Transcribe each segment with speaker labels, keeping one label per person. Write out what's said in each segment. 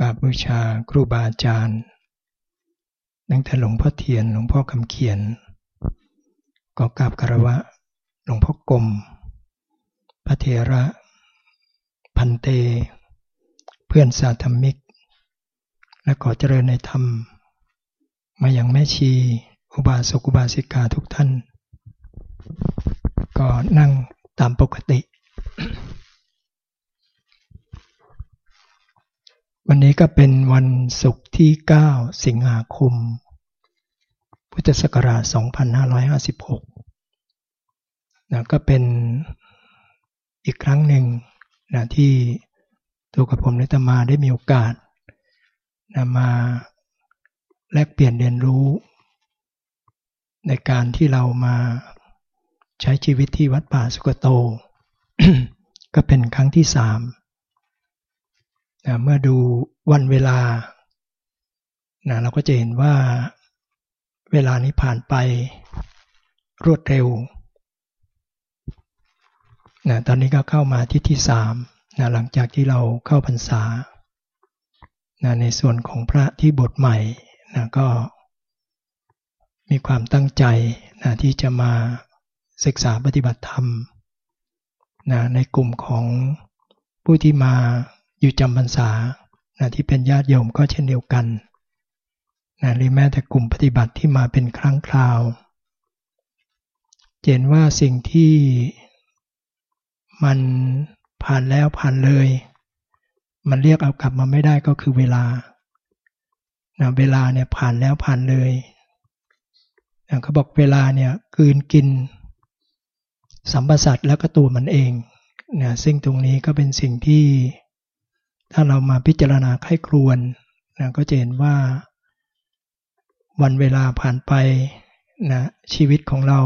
Speaker 1: กราบบูชาครูบาอาจารย์ตั้งแต่หลวงพ่อเทียนหลวงพ่อคำเขียน ก็กราบคารวะหลวงพ่อกรมพระเทระ พันเต เพื่อนสาธรรมิก และขอเจริญในธรรม มาอย่างแม่ชี อุบาสกอุบาสิกาทุกท่าน ก็นั่งตามปกติ วันนี้ก็เป็นวันศุกร์ที่ 9 สิงหาคม พุทธศักราช 2556นะก็เป็นอีกครั้งหนึ่งนะที่ตัวกับผมนิตมาได้มีโอกาสนะมาแลกเปลี่ยนเรียนรู้ ในการที่เรามาใช้ชีวิตที่วัดป่าสุกโต ก็เป็นครั้งที่สาม นะเมื่อดูวันเวลานะเราก็จะเห็นว่าเวลานี้ผ่านไปรวดเร็วนะตอนนี้ก็เข้ามาที่ที่สามนะหลังจากที่เราเข้าพรรษานะในส่วนของพระที่บทใหม่นะก็มีความตั้งใจนะที่จะมาศึกษาปฏิบัติธรรมนะในกลุ่มของผู้ที่มา อยู่จำพรรษานะที่เป็นญาติโยมก็เช่นเดียวกันนะหรือแม้แต่กลุ่มปฏิบัติที่มาเป็นครั้งคราวเห็นว่าสิ่งที่มันผ่านแล้วผ่านเลย มันเรียกเอากลับมาไม่ได้ก็คือเวลานะเวลาเนี่ยผ่านแล้วผ่านเลยนะเขาบอกเวลาเนี่ยกืนกินสัมปสัตแล้วก็ตัวมันเองนะซึ่งตรงนี้ก็เป็นสิ่งที่ ถ้าเรามาพิจารณาไข้ครวนนะก็จะเห็นว่าวันเวลาผ่านไปนะชีวิตของเรา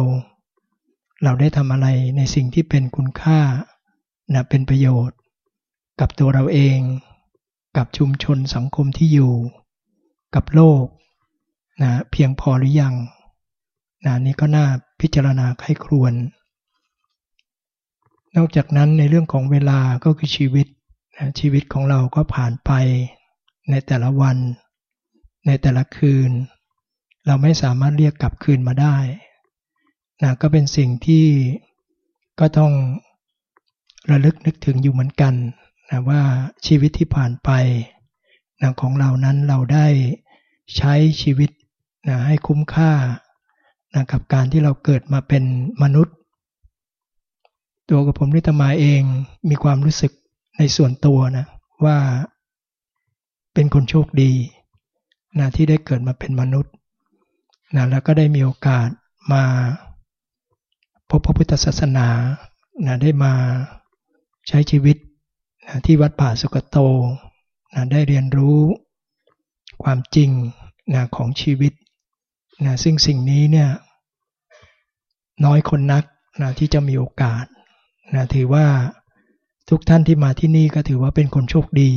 Speaker 1: เราได้ทำอะไรในสิ่งที่เป็นคุณค่านะเป็นประโยชน์ กับตัวเราเอง กับชุมชนสังคมที่อยู่ กับโลกนะเพียงพอหรือยังนะนี่ก็น่าพิจารณาไข้ครวน นอกจากนั้นในเรื่องของเวลาก็คือชีวิต ชีวิตของเราก็ผ่านไปในแต่ละวัน ในแต่ละคืน เราไม่สามารถเรียกกลับคืนมาได้นะก็เป็นสิ่งที่ก็ต้องระลึกนึกถึงอยู่เหมือนกันนะว่าชีวิตที่ผ่านไปนะของเรานั้นเราได้ใช้ชีวิตนะให้คุ้มค่านะกับการที่เราเกิดมาเป็นมนุษย์ ตัวกับผมนิตมาเองมีความรู้สึก ในส่วนตัวนะว่าเป็นคนโชคดีนะที่ได้เกิดมาเป็นมนุษย์นะแล้วก็ได้มีโอกาสมาพบพระพุทธศาสนานะได้มาใช้ชีวิตนะที่วัดป่าสุกโตนะได้เรียนรู้ความจริงนะของชีวิตนะซึ่งสิ่งนี้เนี่ยน้อยคนนักนะที่จะมีโอกาสนะถือว่า ทุกท่านที่มาที่นี่ก็ถือว่าเป็นคนโชคดี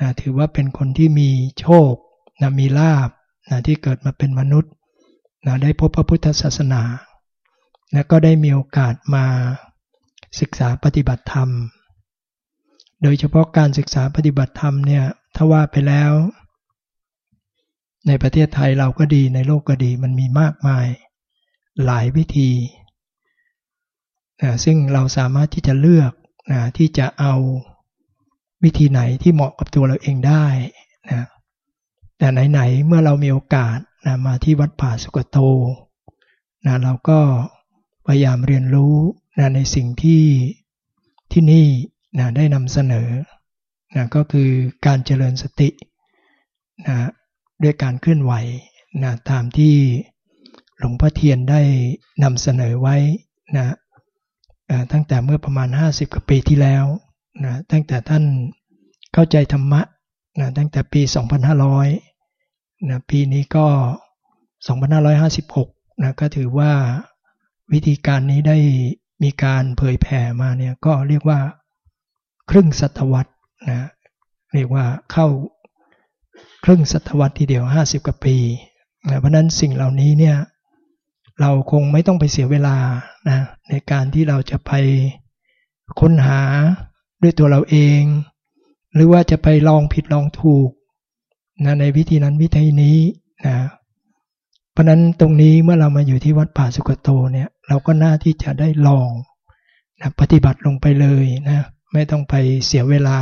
Speaker 1: นะถือว่าเป็นคนที่มีโชคนะมีลาบนะที่เกิดมาเป็นมนุษย์นะได้พบพระพุทธศาสนาและก็ได้มีโอกาสมาศึกษาปฏิบัติธรรม โดยเฉพาะการศึกษาปฏิบัติธรรมเนี่ยถ้าว่าไปแล้ว ในประเทศไทยเราก็ดีในโลกก็ดีมันมีมากมายหลายวิธีนะซึ่งเราสามารถที่จะเลือก นะที่จะเอาวิธีไหนที่เหมาะกับตัวเราเองได้นะแต่ไหนๆเมื่อเรามีโอกาสนะมาที่วัดป่าสุกโตนะเราก็พยายามเรียนรู้นะในสิ่งที่ที่นี่นะได้นำเสนอนะก็คือการเจริญสตินะด้วยการเคลื่อนไหวนะตามที่หลวงพ่อเทียนได้นำเสนอไว้นะ ตั้งแต่เมื่อประมาณ 50กว่าปีที่แล้วนะตั้งแต่ท่านเข้าใจธรรมะนะตั้งแต่ปี 2500นะปีนี้ก็ 2556นะก็ถือว่าวิธีการนี้ได้มีการเผยแผ่มาเนี่ยก็เรียกว่าครึ่งศตวรรษนะเรียกว่าเข้าครึ่งศตวรรษทีเดียว 50กว่าปีนะเพราะนั้นสิ่งเหล่านี้เนี่ย เราคงไม่ต้องไปเสียเวลานะในการที่เราจะไปค้นหาด้วยตัวเราเอง หรือว่าจะไปลองผิดลองถูกนะในวิธีนั้นวิธีนี้นะเพราะนั้นตรงนี้เมื่อเรามาอยู่ที่วัดป่าสุกโตเนี่ยเราก็น่าที่จะได้ลองนะปฏิบัติลงไปเลยนะไม่ต้องไปเสียเวลา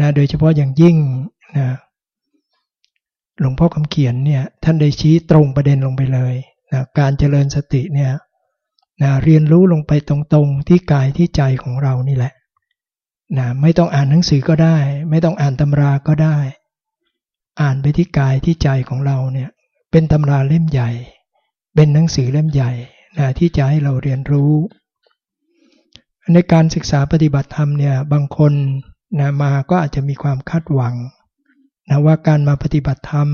Speaker 1: นะโดยเฉพาะอย่างยิ่งนะหลวงพ่อคำเขียนเนี่ยท่านได้ชี้ตรงประเด็นลงไปเลย นะการเจริญสติเนี่ยนะเรียนรู้ลงไปตรงๆที่กายที่ใจของเรานี่แหละนะไม่ต้องอ่านหนังสือก็ได้ ไม่ต้องอ่านตำราก็ได้ อ่านไปที่กายที่ใจของเราเนี่ยเป็นตำราเล่มใหญ่ เป็นหนังสือเล่มใหญ่นะที่จะให้เราเรียนรู้ ในการศึกษาปฏิบัติธรรมเนี่ยบางคนนะมาก็อาจจะมีความคาดหวังนะว่าการมาปฏิบัติธรรม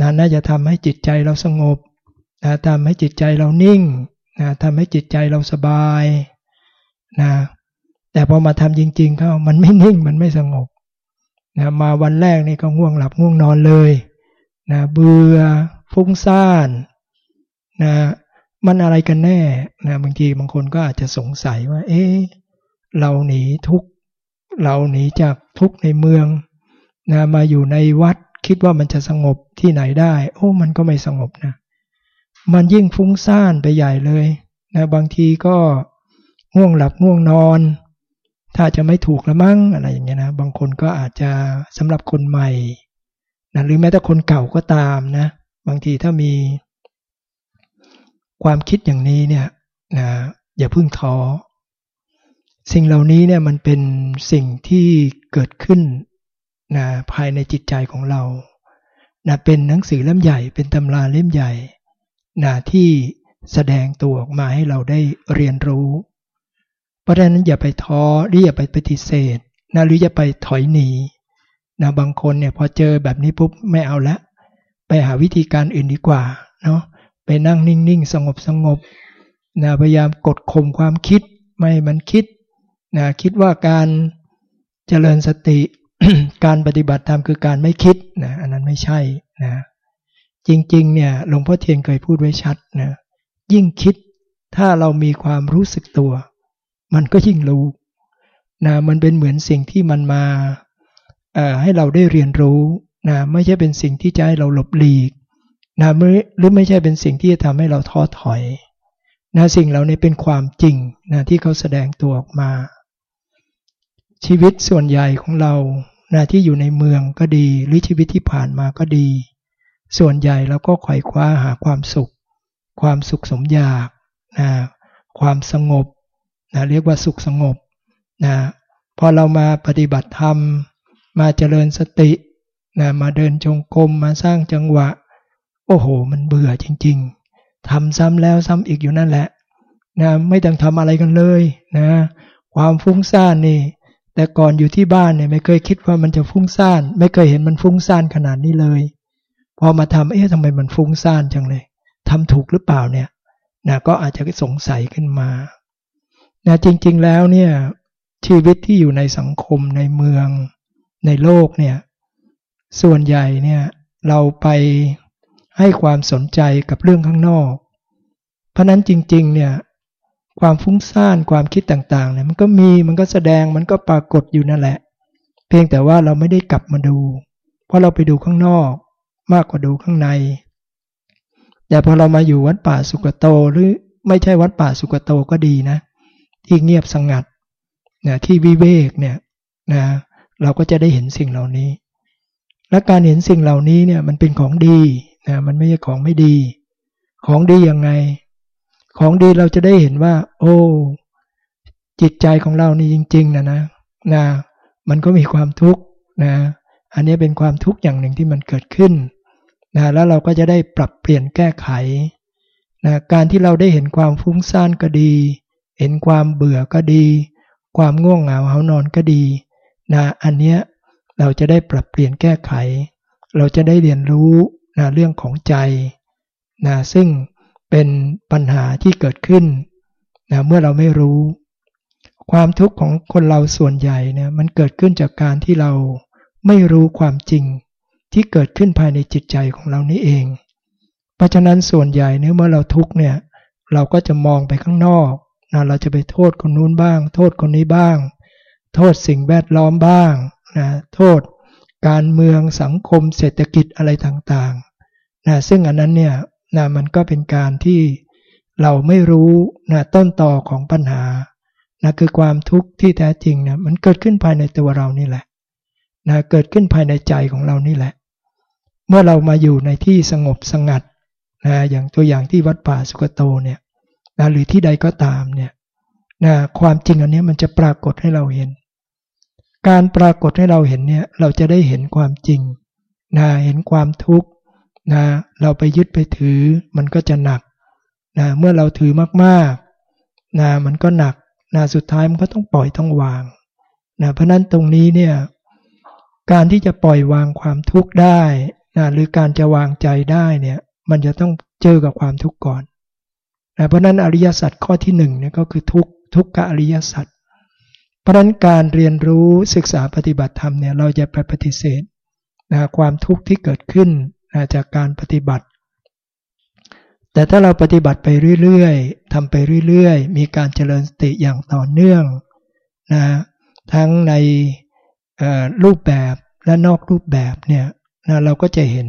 Speaker 1: นะน่าจะทำให้จิตใจเราสงบ นะทำให้จิตใจเรานิ่งนะทำให้จิตใจเราสบายนะแต่พอมาทำจริง ๆ เข้ามันไม่นิ่งมันไม่สงบนะมาวันแรกนี่ก็ง่วงหลับง่วงนอนเลยนะเบื่อฟุ้งซ่านนะมันอะไรกันแน่นะบางทีบางคนก็อาจจะสงสัยว่า เอ๊ะเราหนีทุกเราหนีจากทุกในเมืองนะมาอยู่ในวัดคิดว่ามันจะสงบที่ไหนได้ โอ้มันก็ไม่สงบนะ มันยิ่งฟุ้งซ่านไปใหญ่เลยนะบางทีก็ง่วงหลับง่วงนอน ถ้าจะไม่ถูกละมั้งอะไรอย่างเงี้ยนะบางคนก็อาจจะสำหรับคนใหม่นะหรือแม้แต่คนเก่าก็ตามนะ บางทีถ้ามีความคิดอย่างนี้เนี่ยนะอย่าพึ่งท้อสิ่งเหล่านี้เนี่ยมันเป็นสิ่งที่เกิดขึ้นนะภายในจิตใจของเรานะเป็นหนังสือเล่มใหญ่เป็นตำราเล่มใหญ่ นะที่แสดงตัวออกมาให้เราได้เรียนรู้ เพราะฉะนั้นอย่าไปท้อหรืออย่าไปปฏิเสธนะหรืออย่าไปถอยหนีนะบางคนเนี่ยพอเจอแบบนี้ปุ๊บไม่เอาละ ไปหาวิธีการอื่นดีกว่าเนาะไปนั่งนิ่งๆ สงบสงบนะพยายามกดข่มความคิดไม่มันคิดนะคิดว่าการเจริญสติการปฏิบัติธรรมคือการไม่คิดนะอันนั้นไม่ใช่นะ จริง ๆ เนี่ยหลวงพ่อเทียนเคยพูดไว้ชัดนะยิ่งคิดถ้าเรามีความรู้สึกตัว มันก็ยิ่งรู้นะมันเป็นเหมือนสิ่งที่มันมาให้เราได้เรียนรู้นะไม่ใช่เป็นสิ่งที่จะให้เราหลบหลีกนะหรือไม่ใช่เป็นสิ่งที่จะทำให้เราท้อถอยนะสิ่งเหล่านี้เป็นความจริงนะที่เขาแสดงตัวออกมา ชีวิตส่วนใหญ่ของเรานะที่อยู่ในเมืองก็ดี หรือชีวิตที่ผ่านมาก็ดี ส่วนใหญ่เราก็ไขว่คว้าหาความสุข ความสุขสมอยากนะความสงบนะเรียกว่าสุขสงบนะพอเรามาปฏิบัติธรรม มาเจริญสตินะมาเดินจงกรมมาสร้างจังหวะ โอ้โห มันเบื่อจริง ๆทำซ้ำแล้วซ้ำอีกอยู่นั่นแหละนะไม่ต้องทำอะไรกันเลยนะความฟุ้งซ่านนี่ แต่ก่อนอยู่ที่บ้านเนี่ยไม่เคยคิดว่ามันจะฟุ้งซ่าน ไม่เคยเห็นมันฟุ้งซ่านขนาดนี้เลย พอมาทำเอ๊ะทำไมมันฟุ้งซ่านจังเลยทำถูกหรือเปล่าเนี่ยนะก็อาจจะสงสัยขึ้นมานะจริงๆแล้วเนี่ยชีวิตที่อยู่ในสังคมในเมือง ในโลกเนี่ยส่วนใหญ่เนี่ยเราไปให้ความสนใจกับเรื่องข้างนอก เพราะนั้นจริงๆเนี่ยความฟุ้งซ่านความคิดต่างๆเนี่ยมันก็มีมันก็แสดงมันก็ปรากฏอยู่นั่นแหละ เพียงแต่ว่าเราไม่ได้กลับมาดู เพราะเราไปดูข้างนอก มากกว่าดูข้างใน แต่พอเรามาอยู่วัดป่าสุกโตหรือไม่ใช่วัดป่าสุกโตก็ดีนะ ที่เงียบสงัดนะที่วิเวกเนี่ยนะเราก็จะได้เห็นสิ่งเหล่านี้ และการเห็นสิ่งเหล่านี้เนี่ยมันเป็นของดีนะมันไม่ใช่ของไม่ดี ของดียังไง ของดีเราจะได้เห็นว่า โอ้จิตใจของเรานี่จริง ๆนะนะนะมันก็มีความทุกข์นะ อันนี้เป็นความทุกข์อย่างหนึ่งที่มันเกิดขึ้น นะแล้วเราก็จะได้ปรับเปลี่ยนแก้ไขนะการที่เราได้เห็นความฟุ้งซ่านก็ดี เห็นความเบื่อก็ดี ความง่วงเหงาเหานอนก็ดีนะอันเนี้ยเราจะได้ปรับเปลี่ยนแก้ไข เราจะได้เรียนรู้นะเรื่องของใจนะซึ่งเป็นปัญหาที่เกิดขึ้นนะเมื่อเราไม่รู้ ความทุกข์ของคนเราส่วนใหญ่เนี่ยมันเกิดขึ้นจากการที่เราไม่รู้ความจริง ที่เกิดขึ้นภายในจิตใจของเรานี่เอง เพราะฉะนั้นส่วนใหญ่เนี่ยเมื่อเราทุกข์เนี่ยเราก็จะมองไปข้างนอกนะเราจะไปโทษคนนู้นบ้าง โทษคนนี้บ้าง โทษสิ่งแวดล้อมบ้างนะโทษการเมืองสังคมเศรษฐกิจอะไรต่างๆนะซึ่งอันนั้นเนี่ยนะมันก็เป็นการที่เราไม่รู้นะต้นต่อของปัญหานะคือความทุกข์ที่แท้จริงนะมันเกิดขึ้นภายในตัวเรานี่แหละนะเกิดขึ้นภายในใจของเรานี่แหละ เมื่อเรามาอยู่ในที่สงบสงัดนะอย่างตัวอย่างที่วัดป่าสุกโตเนี่ยนะหรือที่ใดก็ตามเนี่ยนะความจริงอันนี้มันจะปรากฏให้เราเห็น การปรากฏให้เราเห็นเนี่ยเราจะได้เห็นความจริงนะเห็นความทุกข์นะเราไปยึดไปถือมันก็จะหนักนะเมื่อเราถือมากๆนะมันก็หนักนะสุดท้ายมันก็ต้องปล่อยต้องวางนะเพราะนั้นตรงนี้เนี่ยการที่จะปล่อยวางความทุกข์ได้ นะหรือการจะวางใจได้เนี่ยมันจะต้องเจอกับความทุกข์ก่อนนะเพราะนั้นอริยสัจข้อที่หนึ่งเนี่ยก็คือทุกทุกขอริยสัจเพราะนั้นการเรียนรู้ศึกษาปฏิบัติธรรมเนี่ยเราจะไปปฏิเสธนะความทุกข์ที่เกิดขึ้นนะจากการปฏิบัติ แต่ถ้าเราปฏิบัติไปเรื่อยๆทำไปเรื่อยๆ มีการเจริญสติอย่างต่อเนื่องนะทั้งในรูปแบบและนอกรูปแบบเนี่ย นะเราก็จะเห็น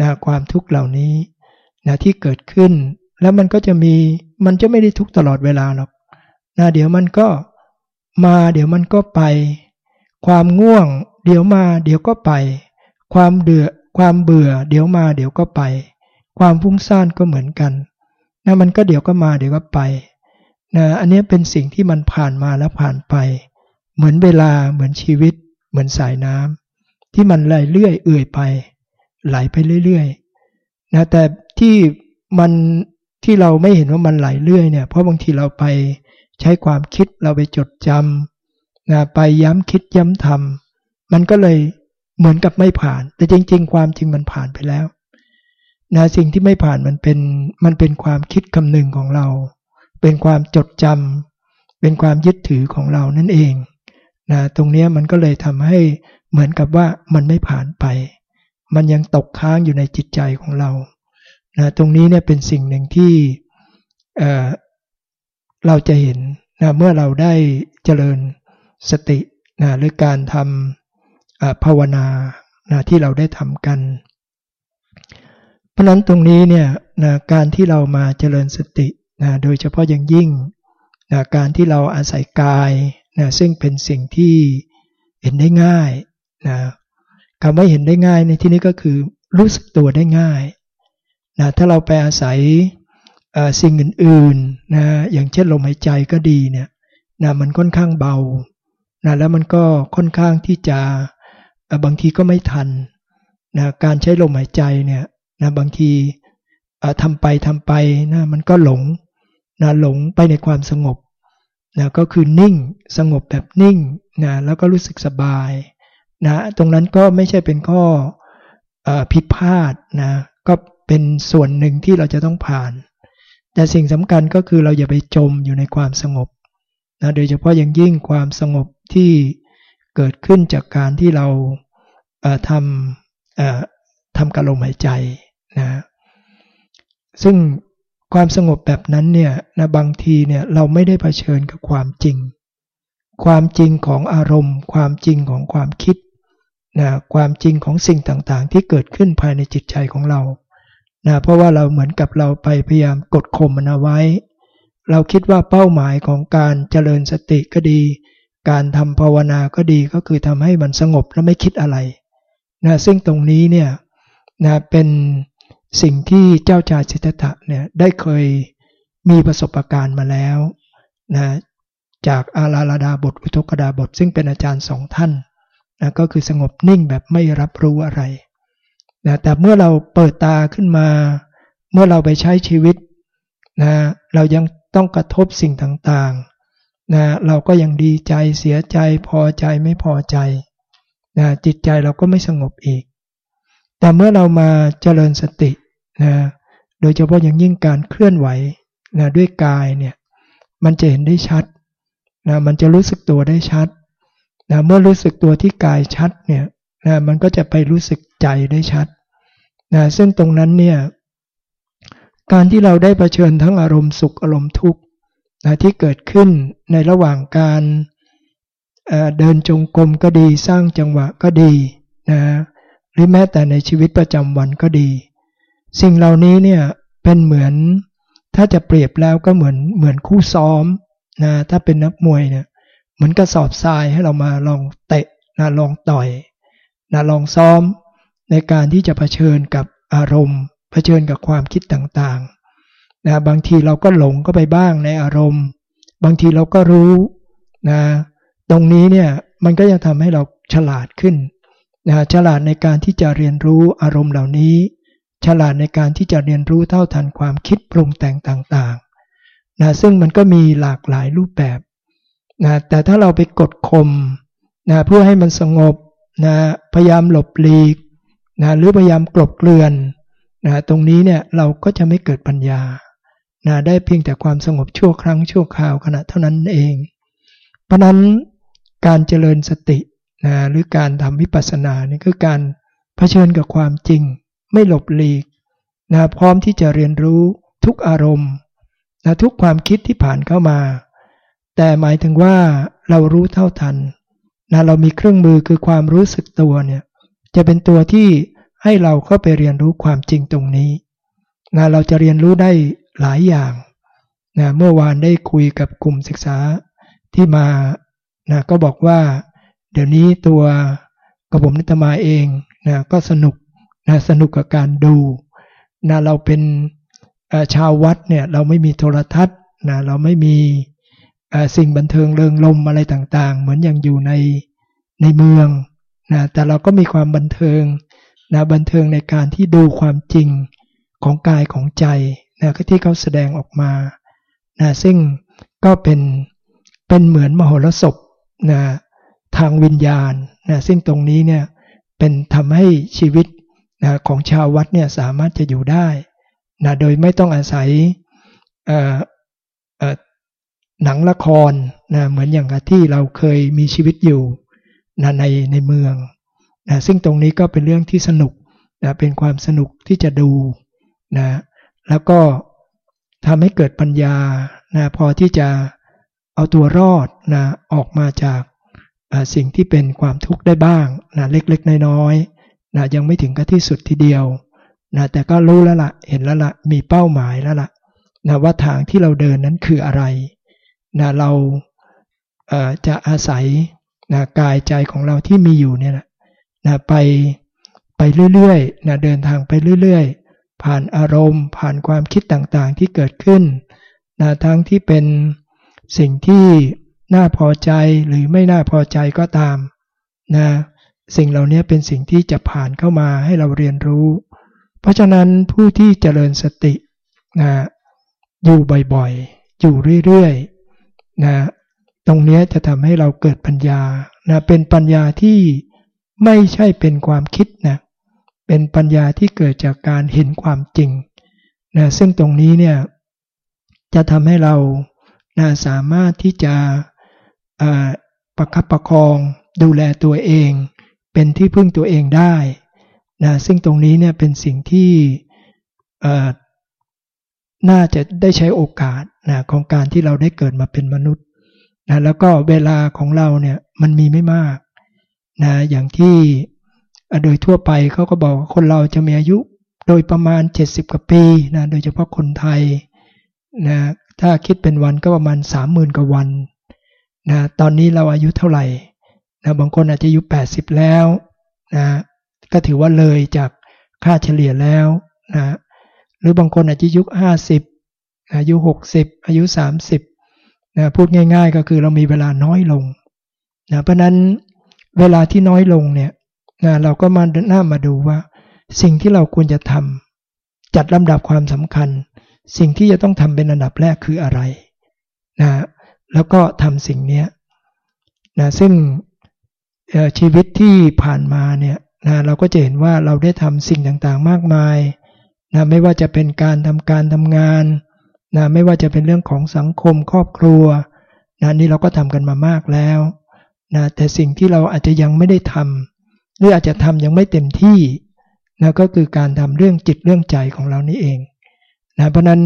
Speaker 1: นะความทุกข์เหล่านี้นะที่เกิดขึ้น แล้วมันก็จะมีมันจะไม่ได้ทุกตลอดเวลาหรอกนะเดี๋ยวมันก็มาเดี๋ยวมันก็ไป ความง่วง เดี๋ยวมาเดี๋ยวก็ไป ความเดือความเบื่อ เดี๋ยวมาเดี๋ยวก็ไป ความฟุ้งซ่านก็เหมือนกันนะมันก็เดี๋ยวก็มาเดี๋ยวก็ไปนะอันนี้เป็นสิ่งที่มันผ่านมาแล้วผ่านไป เหมือนเวลาเหมือนชีวิต เหมือนสายน้ำ ที่มันไหลเรื่อยเอื่อยไป ไหลไปเรื่อยๆนะแต่ที่มันที่เราไม่เห็นว่ามันไหลเรื่อยเนี่ยเพราะบางทีเราไปใช้ความคิดเราไปจดจำนะไปย้ำคิดย้ำทำมันก็เลยเหมือนกับไม่ผ่าน แต่จริง ๆ ความจริงมันผ่านไปแล้วนะสิ่งที่ไม่ผ่านมันเป็นมันเป็นความคิดคำนึงของเรา เป็นความจดจำเป็นความยึดถือของเรานั่นเองนะตรงนี้มันก็เลยทำให้ เหมือนกับว่ามันไม่ผ่านไป มันยังตกค้างอยู่ในจิตใจของเรานะตรงนี้เนี่ยเป็นสิ่งหนึ่งที่เราจะเห็นนะเมื่อเราได้เจริญสตินะหรือการทำภาวนานะที่เราได้ทำกัน เพราะนั้นตรงนี้เนี่ยนะการที่เรามาเจริญสตินะโดยเฉพาะอย่างยิ่งนะการที่เราอาศัยกายนะซึ่งเป็นสิ่งที่เห็นได้ง่าย นะคำว่าเห็นได้ง่ายในที่นี้ก็คือรู้สึกตัวได้ง่ายนะถ้าเราไปอาศัยสิ่งอื่นๆนะอย่างเช่นลมหายใจก็ดีเนี่ยนะมันค่อนข้างเบานะแล้วมันก็ค่อนข้างที่จะบางทีก็ไม่ทันนะการใช้ลมหายใจเนี่ยนะบางทีทำไปทำไปนะมันก็หลงนะหลงไปในความสงบนะก็คือนิ่งสงบแบบนิ่งนะแล้วก็รู้สึกสบาย นะตรงนั้นก็ไม่ใช่เป็นข้ออผิดพลาดนะก็เป็นส่วนหนึ่งที่เราจะต้องผ่าน แต่สิ่งสำคัญก็คือเราอย่าไปจมอยู่ในความสงบนะโดยเฉพาะอย่างยิ่งความสงบที่เกิดขึ้นจากการที่เราทำทำกระลมหายใจนะซึ่งความสงบแบบนั้นเนี่ยนะบางทีเนี่ยเราไม่ได้เผชิญกับความจริง ความจริงของอารมณ์ ความจริงของความคิด นะความจริงของสิ่งต่างๆ ที่เกิดขึ้นภายในจิตใจของเรานะเพราะว่าเราเหมือนกับเราไปพยายามกดข่มมันเอาไว้ เราคิดว่าเป้าหมายของการเจริญสติก็ดี การทำภาวนาก็ดีก็คือทำให้มันสงบและไม่คิดอะไรนะซึ่งตรงนี้เนี่ยนะเป็นสิ่งที่เจ้าชายสิทธัตถะเนี่ยได้เคยมีประสบการณ์มาแล้วนะจากอาราลาดาบทอุทกดาบท ซึ่งเป็นอาจารย์สองท่าน นะก็คือสงบนิ่งแบบไม่รับรู้อะไรนะแต่เมื่อเราเปิดตาขึ้นมา เมื่อเราไปใช้ชีวิตนะเรายังต้องกระทบสิ่งต่างๆนะเราก็ยังดีใจเสียใจพอใจไม่พอใจนะจิตใจเราก็ไม่สงบอีก แต่เมื่อเรามาเจริญสตินะโดยเฉพาะอย่างยิ่งการเคลื่อนไหวนะด้วยกายเนี่ยมันจะเห็นได้ชัดนะมันจะรู้สึกตัวได้ชัด นะเมื่อรู้สึกตัวที่กายชัดเนี่ยนะมันก็จะไปรู้สึกใจได้ชัดนะซึ่งตรงนั้นเนี่ยการที่เราได้เผชิญทั้งอารมณ์สุขอารมณ์ทุกข์นะที่เกิดขึ้นในระหว่างการเดินจงกรมก็ดีสร้างจังหวะก็ดีนะหรือแม้แต่ในชีวิตประจำวันก็ดี สิ่งเหล่านี้เนี่ยเป็นเหมือนถ้าจะเปรียบแล้วก็เหมือนเหมือนคู่ซ้อมนะถ้าเป็นนักมวยเนี่ย เหมือนกระสอบทรายให้เรามาลองเตะนะลองต่อยนะลองซ้อมในการที่จะเผชิญกับอารมณ์เผชิญกับความคิดต่างๆนะบางทีเราก็หลงก็ไปบ้างในอารมณ์ บางทีเราก็รู้นะตรงนี้เนี่ยมันก็จะทำให้เราฉลาดขึ้นนะฉลาดในการที่จะเรียนรู้อารมณ์เหล่านี้ ฉลาดในการที่จะเรียนรู้เท่าทันความคิดปรุงแต่งต่างๆนะซึ่งมันก็มีหลากหลายรูปแบบ นะแต่ถ้าเราไปกดข่มนะเพื่อให้มันสงบนะพยายามหลบหลีกนะหรือพยายามกลบเกลื่อนนะตรงนี้เนี่ยเราก็จะไม่เกิดปัญญานะได้เพียงแต่ความสงบชั่วครั้งชั่วคราวขณะเท่านั้นเอง เพราะนั้นการเจริญสตินะหรือการทำวิปัสสนานี่คือการเผชิญกับความจริง ไม่หลบหลีกนะพร้อมที่จะเรียนรู้ทุกอารมณ์นะทุกความคิดที่ผ่านเข้ามา แต่หมายถึงว่าเรารู้เท่าทันนะเรามีเครื่องมือคือความรู้สึกตัวเนี่ยจะเป็นตัวที่ให้เราเข้าไปเรียนรู้ความจริงตรงนี้นะเราจะเรียนรู้ได้หลายอย่างนะเมื่อวานได้คุยกับกลุ่มศึกษาที่มานะก็บอกว่า เดี๋ยวนี้ตัวกระผมนิตมาเองนะก็สนุกนะสนุกกับการดูนะเราเป็นชาววัดเนี่ยเราไม่มีโทรทัศน์นะเราไม่มี สิ่งบันเทิงเริงลมอะไรต่างๆ เหมือนอย่างอยู่ในในเมืองนะแต่เราก็มีความบันเทิงนะบันเทิงในการที่ดูความจริงของกายของใจนะที่เขาแสดงออกมานะซึ่งก็เป็นเป็นเหมือนมโหรสพนะทางวิญญาณนะซึ่งตรงนี้เนี่ยเป็นทำให้ชีวิตนะของชาววัดเนี่ยสามารถจะอยู่ได้นะโดยไม่ต้องอาศัย หนังละครนะเหมือนอย่างที่เราเคยมีชีวิตอยู่นะในในเมืองนะซึ่งตรงนี้ก็เป็นเรื่องที่สนุกนะเป็นความสนุกที่จะดูนะแล้วก็ทำให้เกิดปัญญานะพอที่จะเอาตัวรอดนะออกมาจากสิ่งที่เป็นความทุกข์ได้บ้างนะเล็กๆ น้อยๆนะยังไม่ถึงกับที่สุดทีเดียวนะแต่ก็รู้แล้วละ่ะเห็นแล้วละ่ะมีเป้าหมายแล้วละ่ะนะว่าทางที่เราเดินนั้นคืออะไร นะเราจะอาศัยนะกายใจของเราที่มีอยู่เนี่ยนะไปไปเรื่อยๆนะเดินทางไปเรื่อยๆ ผ่านอารมณ์ ผ่านความคิดต่างๆที่เกิดขึ้นนะทั้งที่เป็นสิ่งที่น่าพอใจหรือไม่น่าพอใจก็ตามนะสิ่งเหล่านี้เป็นสิ่งที่จะผ่านเข้ามาให้เราเรียนรู้ เพราะฉะนั้นผู้ที่เจริญสตินะอยู่บ่อยๆ อยู่เรื่อยๆ นะตรงนี้จะทำให้เราเกิดปัญญานะเป็นปัญญาที่ไม่ใช่เป็นความคิดนะเป็นปัญญาที่เกิดจากการเห็นความจริงนะซึ่งตรงนี้เนี่ยจะทำให้เรานะสามารถที่จะประคับประคองดูแลตัวเอง เป็นที่พึ่งตัวเองได้นะซึ่งตรงนี้เนี่ยเป็นสิ่งที่น่าจะได้ใช้โอกาส นะของการที่เราได้เกิดมาเป็นมนุษย์นะแล้วก็เวลาของเราเนี่ยมันมีไม่มากนะอย่างที่โดยทั่วไปเขาก็บอกว่าคนเราจะมีอายุโดยประมาณ 70 กว่าปีนะโดยเฉพาะคนไทยนะถ้าคิดเป็นวันก็ประมาณ 30,000 กว่าวันนะตอนนี้เราอายุเท่าไหร่นะบางคนอาจจะอายุ 80 แล้วนะก็ถือว่าเลยจากค่าเฉลี่ยแล้วนะหรือบางคนอาจจะอายุ50 อายุ 60 อายุ 30นะพูดง่าย ๆ ก็คือเรามีเวลาน้อยลงนะเพราะนั้นเวลาที่น้อยลงเนี่ยนะเราก็มาหน้ามาดูว่า สิ่งที่เราควรจะทำจัดลำดับความสำคัญ สิ่งที่จะต้องทำเป็นอันดับแรกคืออะไรนะแล้วก็ทำสิ่งนี้นะซึ่งชีวิตที่ผ่านมาเนี่ยนะเราก็จะเห็นว่าเราได้ทำสิ่งต่างๆมากมายนะไม่ว่าจะเป็นการทำการทำงาน นะไม่ว่าจะเป็นเรื่องของสังคมครอบครัวนะนี่เราก็ทำกันมามากแล้วนะแต่สิ่งที่เราอาจจะยังไม่ได้ทำหรืออาจจะทำยังไม่เต็มที่นะก็คือการทำเรื่องจิตเรื่องใจของเรานี่เองนะเพราะนั้น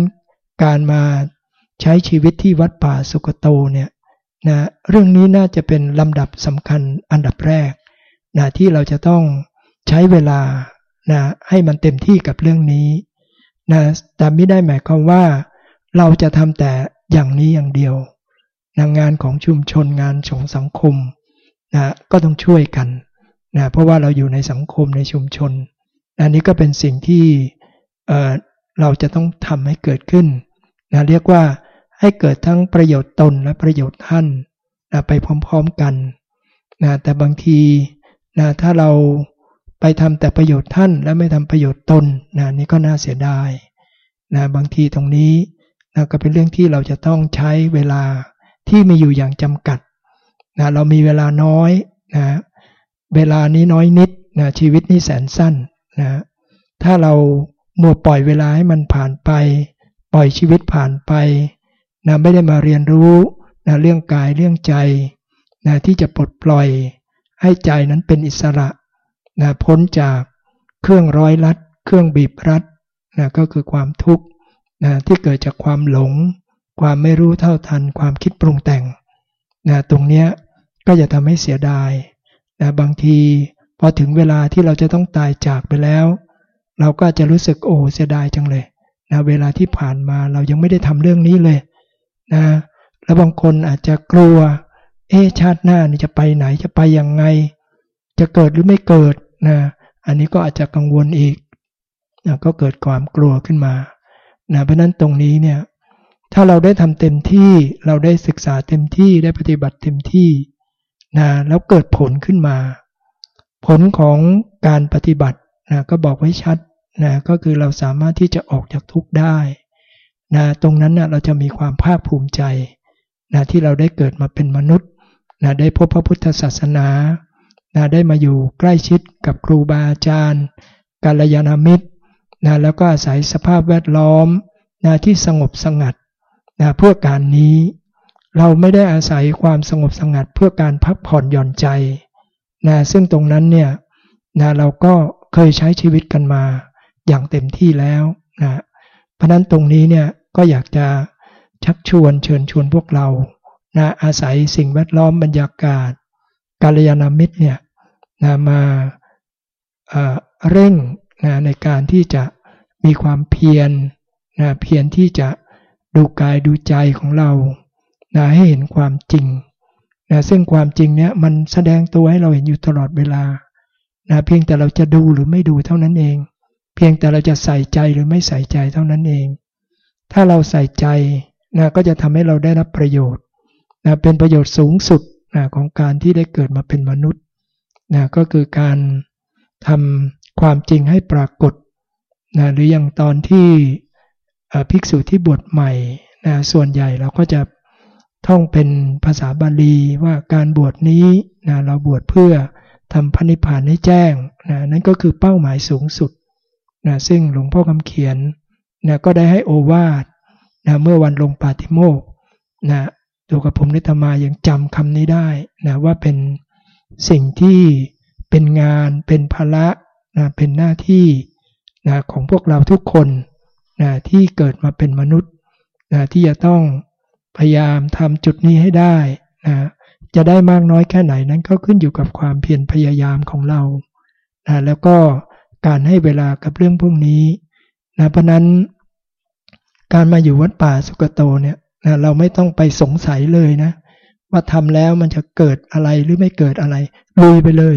Speaker 1: การมาใช้ชีวิตที่วัดป่าสุกโตเนี่ยนะเรื่องนี้น่าจะเป็นลำดับสำคัญอันดับแรกนะที่เราจะต้องใช้เวลานะให้มันเต็มที่กับเรื่องนี้นะแต่ไม่ได้หมายความว่า เราจะทำแต่อย่างนี้อย่างเดียวนะงานของชุมชนงานของสังคมนะก็ต้องช่วยกันนะเพราะว่าเราอยู่ในสังคมในชุมชน อันนี้ก็เป็นสิ่งที่เเราจะต้องทำให้เกิดขึ้นนะเรียกว่าให้เกิดทั้งประโยชน์ตนและประโยชน์ท่านนะไปพร้อมๆกันนะแต่บางทีนะถ้าเราไปทำแต่ประโยชน์ท่านและไม่ทำประโยชน์ตนนะนี่ก็น่าเสียดายนะบางทีตรงนี้ นะก็เป็นเรื่องที่เราจะต้องใช้เวลาที่มีอยู่อย่างจำกัดนะเรามีเวลาน้อยนะเวลานี้น้อยนิดนะชีวิตนี้แสนสั้นนะถ้าเรามัวปล่อยเวลาให้มันผ่านไป ปล่อยชีวิตผ่านไปนะไม่ได้มาเรียนรู้นะเรื่องกายเรื่องใจนะที่จะปลดปล่อยให้ใจนั้นเป็นอิสระนะพ้นจากเครื่องร้อยลัด เครื่องบีบรัดนะก็คือความทุกข์ นะที่เกิดจากความหลง ความไม่รู้เท่าทัน ความคิดปรุงแต่งนะตรงนี้ก็จะทำให้เสียดายนะบางทีพอถึงเวลาที่เราจะต้องตายจากไปแล้ว เราก็จะรู้สึกโอ้เสียดายจังเลยนะเวลาที่ผ่านมาเรายังไม่ได้ทำเรื่องนี้เลยนะแล้วบางคนอาจจะกลัว เอ๊ชาติหน้านี่จะไปไหนจะไปยังไง จะเกิดหรือไม่เกิดนะอันนี้ก็อาจจะกังวลอีกนะก็เกิดความกลัวขึ้นมา นะเพราะนั้นตรงนี้เนี่ยถ้าเราได้ทำเต็มที่เราได้ศึกษาเต็มที่ได้ปฏิบัติเต็มที่นะแล้วเกิดผลขึ้นมา ผลของการปฏิบัตินะก็บอกไว้ชัดนะก็คือเราสามารถที่จะออกจากทุกข์ได้นะตรงนั้นนะเราจะมีความภาคภูมิใจนะที่เราได้เกิดมาเป็นมนุษย์นะได้พบพระพุทธศาสนานะได้มาอยู่ใกล้ชิดกับครูบาอาจารย์กาลยานามิตร นะแล้วก็อาศัยสภาพแวดล้อมนะที่สงบสงัดนะเพื่อการนี้ เราไม่ได้อาศัยความสงบสงัดเพื่อการพักผ่อนหย่อนใจนะซึ่งตรงนั้นเนี่ยนะเราก็เคยใช้ชีวิตกันมาอย่างเต็มที่แล้วนะเพราะนั้นตรงนี้เนี่ยก็อยากจะชักชวนเชิญชวนพวกเรานะอาศัยสิ่งแวดล้อมบรรยากาศกาลยานามิตรเนี่ยนะมาเร่ง นะในการที่จะมีความเพียรนะเพียรที่จะดูกายดูใจของเรานะให้เห็นความจริงนะซึ่งความจริงเนี่ยมันแสดงตัวให้เราเห็นอยู่ตลอดเวลานะเพียงแต่เราจะดูหรือไม่ดูเท่านั้นเอง เพียงแต่เราจะใส่ใจหรือไม่ใส่ใจเท่านั้นเอง ถ้าเราใส่ใจนะก็จะทำให้เราได้รับประโยชน์นะเป็นประโยชน์สูงสุดนะของการที่ได้เกิดมาเป็นมนุษย์นะก็คือการทำ ความจริงให้ปรากฏนะหรืออย่างตอนที่ภิกษุที่บวชใหม่นะส่วนใหญ่เราก็จะท่องเป็นภาษาบาลีว่าการบวชนี้นะเราบวชเพื่อทำพันิพานให้แจ้งนะนั่นก็คือเป้าหมายสูงสุดนะซึ่งหลวงพ่อคำเขียนนะก็ได้ให้โอวาทนะเมื่อวันลงปาติโมกนะตัวกับผมนิตมายังจำคำนี้ได้นะว่าเป็นสิ่งที่เป็นงานเป็นภาระ นะเป็นหน้าที่นะของพวกเราทุกคนนะที่เกิดมาเป็นมนุษย์นะที่จะต้องพยายามทำจุดนี้ให้ได้นะจะได้มากน้อยแค่ไหนนั้นก็ขึ้นอยู่กับความเพียรพยายามของเรานะแล้วก็การให้เวลากับเรื่องพวกนี้นะเพราะนั้น การมาอยู่วัดป่าสุกโตเนี่ยนะเราไม่ต้องไปสงสัยเลยนะ ว่าทำแล้วมันจะเกิดอะไรหรือไม่เกิดอะไรลุยไปเลย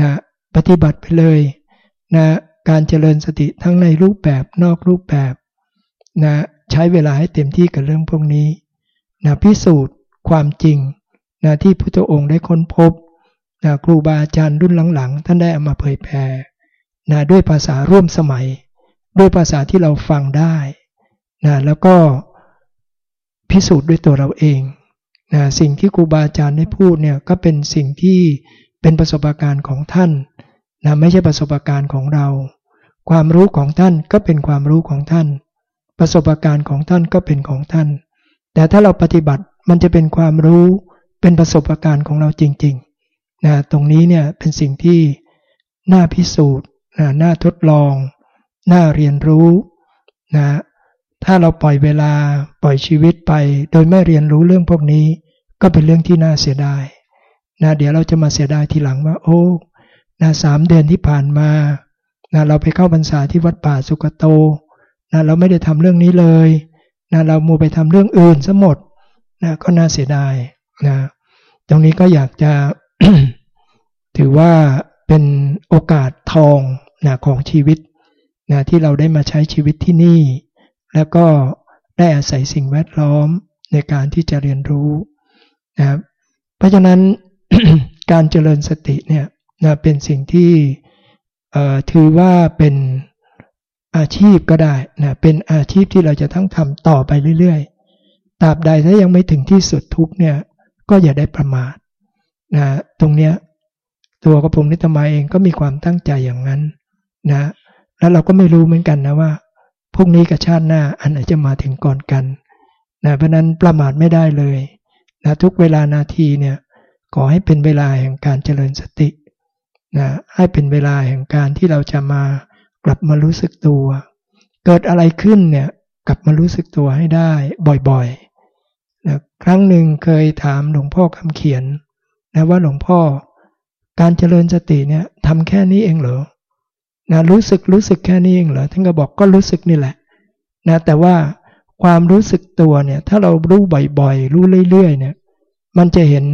Speaker 1: นะ ปฏิบัติไปเลยนะการเจริญสติทั้งในรูปแบบนอกรูปแบบนะใช้เวลาให้เต็มที่กับเรื่องพวกนี้นะพิสูจน์ความจริงนะที่พุทธองค์ได้ค้นพบนะครูบาอาจารย์รุ่นหลังๆ ท่านได้เอามาเผยแผ่นะด้วยภาษาร่วมสมัย ด้วยภาษาที่เราฟังได้นะแล้วก็พิสูจน์ด้วยตัวเราเองนะสิ่งที่ครูบาอาจารย์ได้พูดเนี่ยก็เป็นสิ่งที่เป็นประสบการณ์ของท่าน นะไม่ใช่ประสบการณ์ของเรา ความรู้ของท่านก็เป็นความรู้ของท่าน ประสบการณ์ของท่านก็เป็นของท่าน แต่ถ้าเราปฏิบัติมันจะเป็นความรู้เป็นประสบการณ์ของเราจริงๆนะตรงนี้เนี่ยเป็นสิ่งที่น่าพิสูจน์นะน่าทดลอง น่าเรียนรู้นะถ้าเราปล่อยเวลาปล่อยชีวิตไป โดยไม่เรียนรู้เรื่องพวกนี้ ก็เป็นเรื่องที่น่าเสียดายนะเดี๋ยวเราจะมาเสียดายทีหลังว่า โอ้ นะสามเดือนที่ผ่านมานะเราไปเข้าพรรษาที่วัดป่าสุกโตนะเราไม่ได้ทำเรื่องนี้เลยนะเรามัวไปทำเรื่องอื่นซะหมดนะก็น่าเสียดายนะตรงนี้ก็อยากจะถือว่าเป็นโอกาสทองนะของชีวิตนะที่เราได้มาใช้ชีวิตที่นี่ แล้วก็ได้อาศัยสิ่งแวดล้อมในการที่จะเรียนรู้นะเพราะฉะนั้นการเจริญสติเนี่ย นะเป็นสิ่งที่ถือว่าเป็นอาชีพก็ได้นะเป็นอาชีพที่เราจะต้องทำต่อไปเรื่อยๆตราบใดถ้ายังไม่ถึงที่สุดทุกเนี่ยก็อย่าได้ประมาทนะตรงเนี้ยตัวกระผมนิตมาเองก็มีความตั้งใจอย่างนั้นนะแล้วเราก็ไม่รู้เหมือนกันนะว่าพรุ่งนี้กับชาติหน้าอันไหนจะมาถึงก่อนกันนะเพราะนั้นประมาทไม่ได้เลยนะทุกเวลานาทีเนี่ยขอให้เป็นเวลาแห่งการเจริญสติ นะให้เป็นเวลาแห่งการที่เราจะมากลับมารู้สึกตัว เกิดอะไรขึ้นเนี่ยกลับมารู้สึกตัวให้ได้บ่อยๆนะครั้งหนึ่งเคยถามหลวงพ่อคำเขียนนะว่าหลวงพ่อการเจริญสติเนี่ยทำแค่นี้เองเหรอนะรู้สึกรู้สึกแค่นี้เองเหรอท่านก็บอกก็รู้สึกนี่แหละนะแต่ว่าความรู้สึกตัวเนี่ยถ้าเรารู้บ่อยๆ รู้เรื่อยๆเนี่ยมันจะเห็น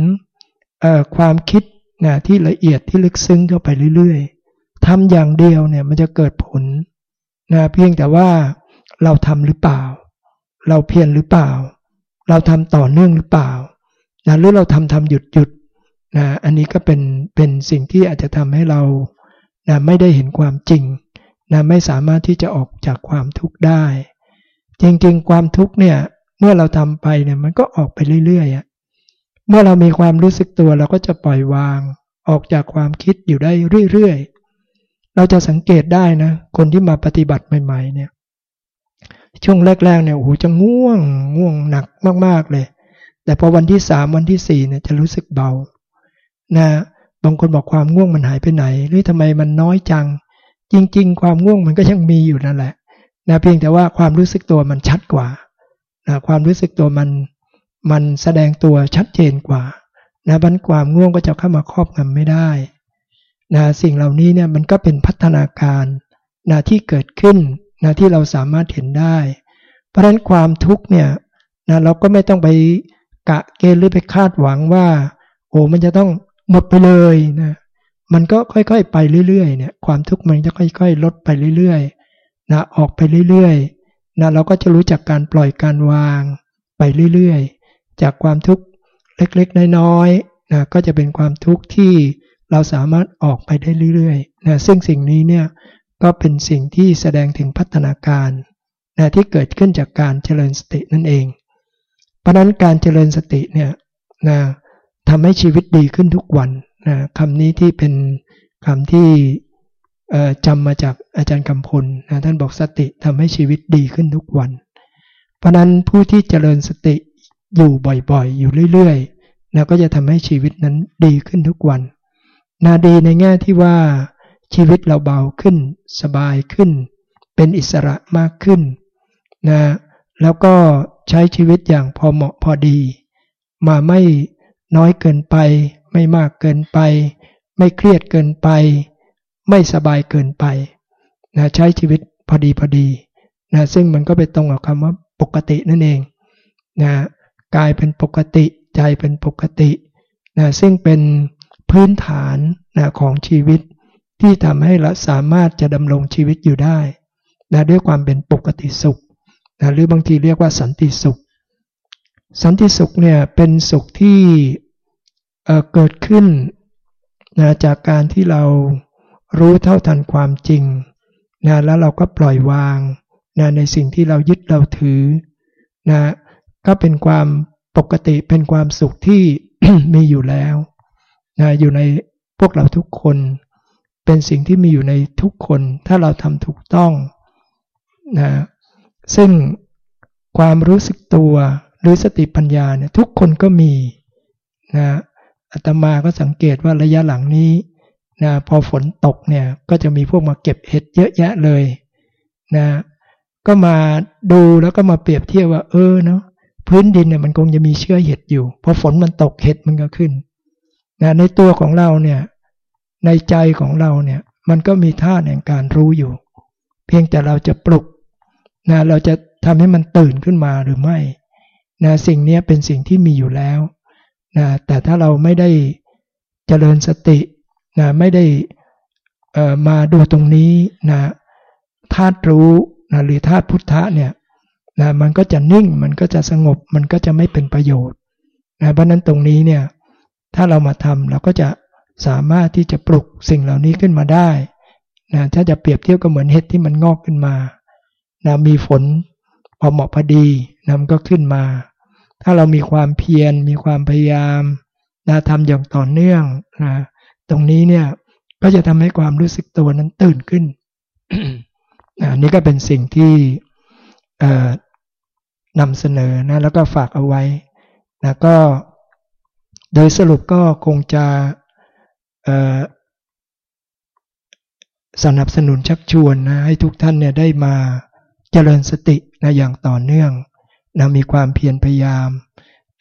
Speaker 1: ความคิด นะที่ละเอียดที่ลึกซึ้งเข้าไปเรื่อยๆทำอย่างเดียวเนี่ยมันจะเกิดผลนะเพียงแต่ว่าเราทำหรือเปล่า เราเพียรหรือเปล่า เราทำต่อเนื่องหรือเปล่านะหรือเราทำทำหยุดหยุดนะอันนี้ก็เป็นเป็นสิ่งที่อาจจะทำให้เรานะไม่ได้เห็นความจริงนะไม่สามารถที่จะออกจากความทุกข์ได้ จริงๆ ความทุกข์เนี่ยเมื่อเราทำไปเนี่ยมันก็ออกไปเรื่อยๆ เมื่อเรามีความรู้สึกตัวเราก็จะปล่อยวาง ออกจากความคิดอยู่ได้เรื่อยๆ เราจะสังเกตได้นะ คนที่มาปฏิบัติใหม่ ๆ เนี่ย ช่วงแรกๆเนี่ยโอ้โหจะง่วงง่วงหนักมากๆเลย แต่พอวันที่สามวันที่สี่เนี่ยจะรู้สึกเบา นะบางคนบอกความง่วงมันหายไปไหน หรือทำไมมันน้อยจัง จริง ๆ ความง่วงมันก็ยังมีอยู่นั่นแหละนะเพียงแต่ว่าความรู้สึกตัวมันชัดกว่านะความรู้สึกตัวมัน มันแสดงตัวชัดเจนกว่านะบันความง่วงก็จะเข้ามาครอบงำไม่ได้นะสิ่งเหล่านี้เนี่ยมันก็เป็นพัฒนาการนะที่เกิดขึ้นนะที่เราสามารถเห็นได้ เพราะฉะนั้นความทุกข์เนี่ยนะเราก็ไม่ต้องไปกะเกณฑ์หรือไปคาดหวังว่า โอ้มันจะต้องหมดไปเลยนะมันก็ค่อยๆ ไปเรื่อยๆเนี่ยความทุกข์มันจะค่อยๆ ลดไปเรื่อยๆนะออกไปเรื่อยๆนะเราก็จะรู้จักการปล่อยการวางไปเรื่อยๆ จากความทุกข์เล็กๆ น้อยๆนะก็จะเป็นความทุกข์ที่เราสามารถออกไปได้เรื่อยๆนะซึ่งสิ่งนี้เนี่ยก็เป็นสิ่งที่แสดงถึงพัฒนาการนะที่เกิดขึ้นจากการเจริญสตินั่นเอง เพราะนั้นการเจริญสติเนี่ยนะทำให้ชีวิตดีขึ้นทุกวันนะคำนี้ที่เป็นคำที่จำมาจากอาจารย์กำพลนะท่านบอกสติทำให้ชีวิตดีขึ้นทุกวัน เพราะนั้นผู้ที่เจริญสติ อยู่บ่อยๆ อยู่เรื่อยๆนะก็จะทำให้ชีวิตนั้นดีขึ้นทุกวัน นาดีในแง่ที่ว่าชีวิตเราเบาขึ้น สบายขึ้น เป็นอิสระมากขึ้นนะแล้วก็ใช้ชีวิตอย่างพอเหมาะพอดี มาไม่น้อยเกินไป ไม่มากเกินไป ไม่เครียดเกินไป ไม่สบายเกินไปนะใช้ชีวิตพอดีพอดีนะซึ่งมันก็ไปตรงกับคำว่าปกตินั่นเองนะ กายเป็นปกติใจเป็นปกตินะซึ่งเป็นพื้นฐานนะของชีวิต ที่ทำให้เราสามารถจะดำรงชีวิตอยู่ได้นะด้วยความเป็นปกติสุขนะหรือบางทีเรียกว่าสันติสุข สันติสุขเนี่ยเป็นสุขที่เเกิดขึ้นนะจากการที่เรารู้เท่าทันความจริงนะแล้วเราก็ปล่อยวางนะในสิ่งที่เรายึดเราถือนะ ก็เป็นความปกติเป็นความสุขที่มีอยู่แล้วนะอยู่ในพวกเราทุกคน เป็นสิ่งที่มีอยู่ในทุกคน ถ้าเราทำถูกต้องนะซึ่งความรู้สึกตัวหรือสติปัญญาเนี่ยทุกคนก็มีนะอาตมาก็สังเกตว่าระยะหลังนี้นะพอฝนตกเนี่ยก็จะมีพวกมาเก็บเห็ดเยอะแยะเลยนะก็มาดูแล้วก็มาเปรียบเทียบว่าเออเนาะ พื้นดินเนี่ยมันคงจะมีเชื้อเห็ดอยู่พอฝนมันตกเห็ดมันก็ขึ้นนะในตัวของเราเนี่ยในใจของเราเนี่ยมันก็มีท่าแห่งการรู้อยู่ เพียงแต่เราจะปลุกนะเราจะทำให้มันตื่นขึ้นมาหรือไม่นะสิ่งนี้เป็นสิ่งที่มีอยู่แล้วนะแต่ถ้าเราไม่ได้เจริญสตินะไม่ได้มาดูตรงนี้นะธาตุรู้นะหรือธาตุพุทธะเนี่ย นะมันก็จะนิ่งมันก็จะสงบมันก็จะไม่เป็นประโยชน์นะเพราะนั้นตรงนี้เนี่ยถ้าเรามาทำเราก็จะสามารถที่จะปลุกสิ่งเหล่านี้ขึ้นมาได้นะถ้าจะเปรียบเทียบก็เหมือนเห็ดที่มันงอกขึ้นมานะมีฝนพอเหมาะพอดีนะมันก็ขึ้นมา ถ้าเรามีความเพียรมีความพยายามนะทำอย่างต่อเนื่องนะตรงนี้เนี่ยก็จะทำให้ความรู้สึกตัวนั้นตื่นขึ้นนะนี่ก็เป็นสิ่งที่ นำเสนอนะแล้วก็ฝากเอาไว้นะก็โดยสรุปก็คงจะสนับสนุนชักชวนนะให้ทุกท่านเนี่ยได้มาเจริญสตินะอย่างต่อเนื่องนะมีความเพียรพยายาม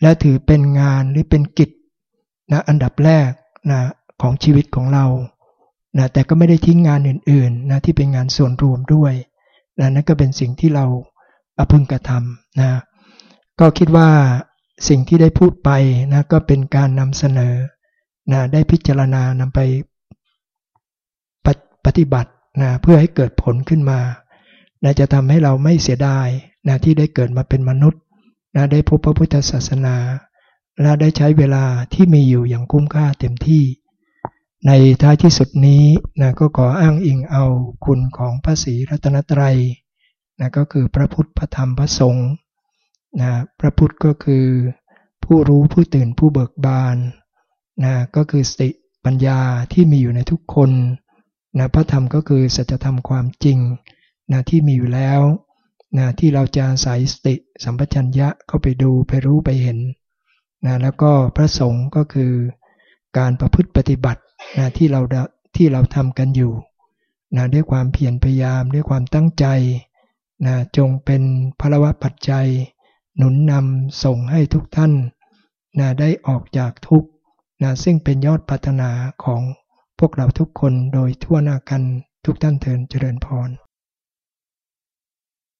Speaker 1: และถือเป็นงานหรือเป็นกิจนะอันดับแรกนะของชีวิตของเรานะแต่ก็ไม่ได้ทิ้งงานอื่นๆนะที่เป็นงานส่วนรวมด้วยนะนั่นก็เป็นสิ่งที่เรา อพึงกระทำนะ ก็คิดว่าสิ่งที่ได้พูดไปนะก็เป็นการนำเสนอนะได้พิจารณานำไปปฏิบัตินะเพื่อให้เกิดผลขึ้นมานะจะทำให้เราไม่เสียดายนะที่ได้เกิดมาเป็นมนุษย์นะได้พบพระพุทธศาสนาและได้ใช้เวลาที่มีอยู่อย่างคุ้มค่าเต็มที่ ในท้ายที่สุดนี้นะก็ขออ้างอิงเอาคุณของพระศรีรัตนตรัย นะก็คือพระพุทธพระธรรมพระสงฆ์นะพระพุทธก็คือผู้รู้ผู้ตื่นผู้เบิกบานนะก็คือสติปัญญาที่มีอยู่ในทุกคนนะพระธรรมก็คือสัจธรรมความจริงนะที่มีอยู่แล้วนะที่เราจะอาศัยสติสัมปชัญญะเข้าไปดูไปรู้ไปเห็นนะแล้วก็พระสงฆ์ก็คือการประพฤติปฏิบัตินะที่เราที่เราทำกันอยู่นะด้วยความเพียรพยายามด้วยความตั้งใจ นะจงเป็นพลวะปัจจัย หนุนนำส่งให้ทุกท่านนะได้ออกจากทุกนะซึ่งเป็นยอดปัฒนาของพวกเราทุกคนโดยทั่วหน้ากันทุกท่านเทินเจริญพร